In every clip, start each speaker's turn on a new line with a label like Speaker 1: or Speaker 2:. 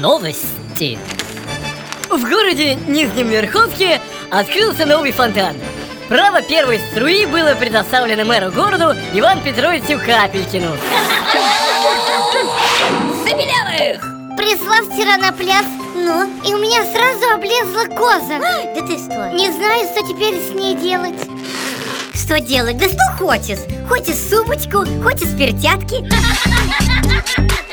Speaker 1: новости.
Speaker 2: В городе Нижнем Верховске открылся новый фонтан. Право первой струи было предоставлено мэру города Ивану Петровичу Капелькину.
Speaker 3: Забелявых!
Speaker 4: Пришла вчера на пляж, ну, и у меня сразу облезла коза
Speaker 3: Да ты что?
Speaker 4: Не знаю, что теперь с ней делать
Speaker 3: Что делать? Да что хочешь? Хочешь сумочку, хочешь перчатки?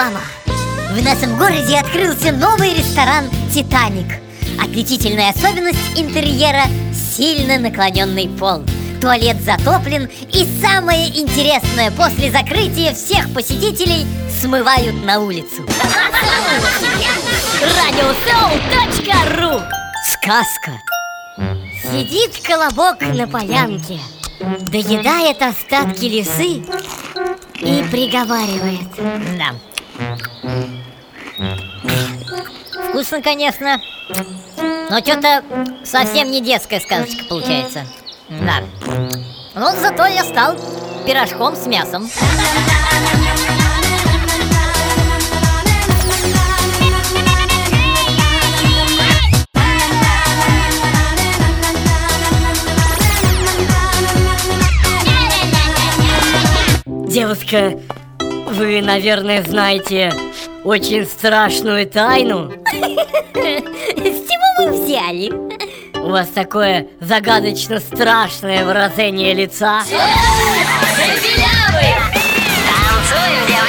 Speaker 3: Реклама! В нашем городе открылся новый ресторан «Титаник». Отличительная особенность интерьера – сильно наклоненный пол. Туалет затоплен, и самое интересное, после закрытия всех посетителей смывают на улицу.
Speaker 2: Радиосоу.ру
Speaker 3: Сказка. Сидит колобок на полянке, доедает остатки лисы и приговаривает.
Speaker 1: Да. Вкусно, конечно. Но что-то совсем не детская сказочка получается. Да. Но зато я стал пирожком с мясом.
Speaker 2: Девушка, вы, наверное, знаете очень страшную тайну.
Speaker 3: С чего вы взяли?
Speaker 2: У вас такое загадочно страшное выражение лица.
Speaker 3: Танцуем,